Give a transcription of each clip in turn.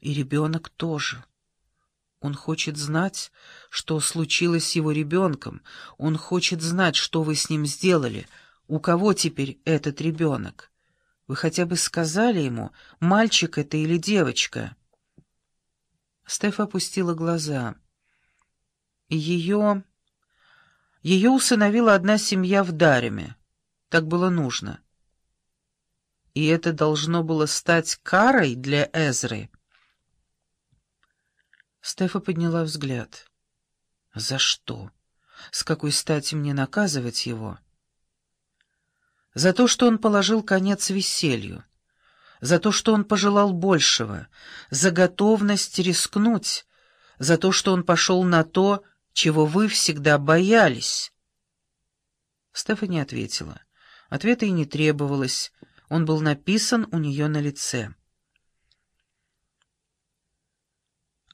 И ребенок тоже. Он хочет знать, что случилось с его ребенком. Он хочет знать, что вы с ним сделали. У кого теперь этот ребенок? Вы хотя бы сказали ему, мальчик это или девочка?» Стеф опустила глаза. Ее... Ее усыновила одна семья в Дареме. Так было нужно. И это должно было стать карой для Эзры. Стефа подняла взгляд. «За что? С какой стати мне наказывать его?» «За то, что он положил конец веселью, за то, что он пожелал большего, за готовность рискнуть, за то, что он пошел на то, чего вы всегда боялись». Стефа не ответила. Ответа и не требовалось, он был написан у нее на лице.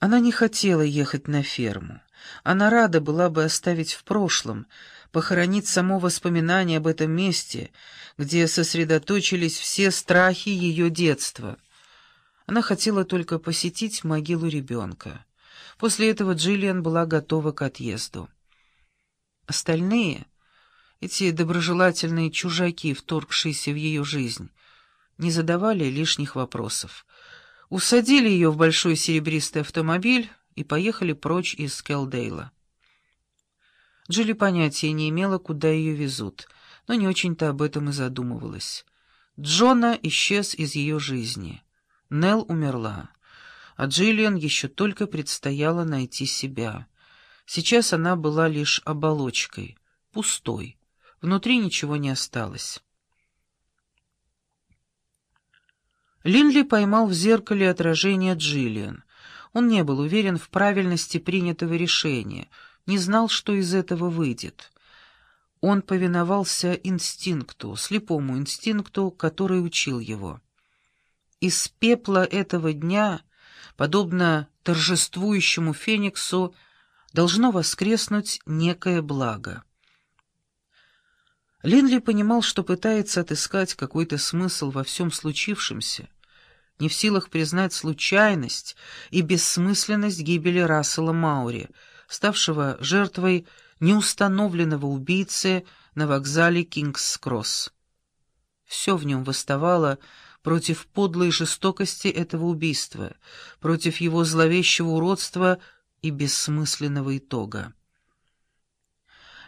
Она не хотела ехать на ферму. Она рада была бы оставить в прошлом, похоронить само воспоминание об этом месте, где сосредоточились все страхи ее детства. Она хотела только посетить могилу ребенка. После этого Джиллиан была готова к отъезду. Остальные, эти доброжелательные чужаки, вторгшиеся в ее жизнь, не задавали лишних вопросов — усадили ее в большой серебристый автомобиль и поехали прочь из Келдейла. Джилли понятия не имела, куда ее везут, но не очень-то об этом и задумывалась. Джона исчез из ее жизни. Нелл умерла, а Джиллиан еще только предстояло найти себя. Сейчас она была лишь оболочкой, пустой, внутри ничего не осталось. Линли поймал в зеркале отражение Джиллиан. Он не был уверен в правильности принятого решения, не знал, что из этого выйдет. Он повиновался инстинкту, слепому инстинкту, который учил его. Из пепла этого дня, подобно торжествующему фениксу, должно воскреснуть некое благо. Линли понимал, что пытается отыскать какой-то смысл во всем случившемся, не в силах признать случайность и бессмысленность гибели Рассела Маури, ставшего жертвой неустановленного убийцы на вокзале Кингс-Кросс. Все в нем восставало против подлой жестокости этого убийства, против его зловещего уродства и бессмысленного итога.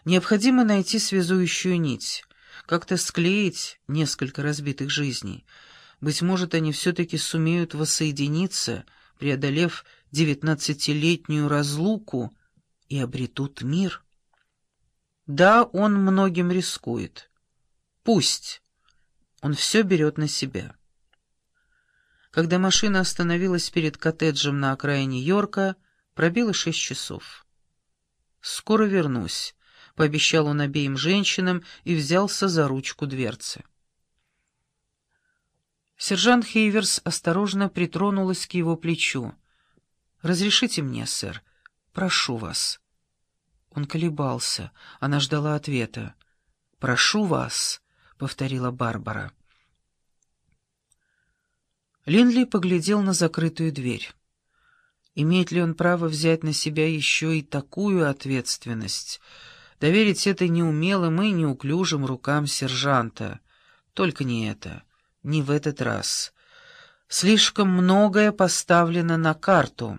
Необходимо найти связующую нить, как-то склеить несколько разбитых жизней — быть может, они все-таки сумеют воссоединиться, преодолев девятнадцатилетнюю разлуку, и обретут мир. Да, он многим рискует. Пусть. Он все берет на себя. Когда машина остановилась перед коттеджем на окраине Йорка, пробило шесть часов. «Скоро вернусь», — пообещал он обеим женщинам и взялся за ручку дверцы. Сержант Хейверс осторожно притронулась к его плечу. «Разрешите мне, сэр? Прошу вас». Он колебался, она ждала ответа. «Прошу вас», — повторила Барбара. Линли поглядел на закрытую дверь. Имеет ли он право взять на себя еще и такую ответственность, доверить это неумелым и неуклюжим рукам сержанта? Только не это не в этот раз. Слишком многое поставлено на карту.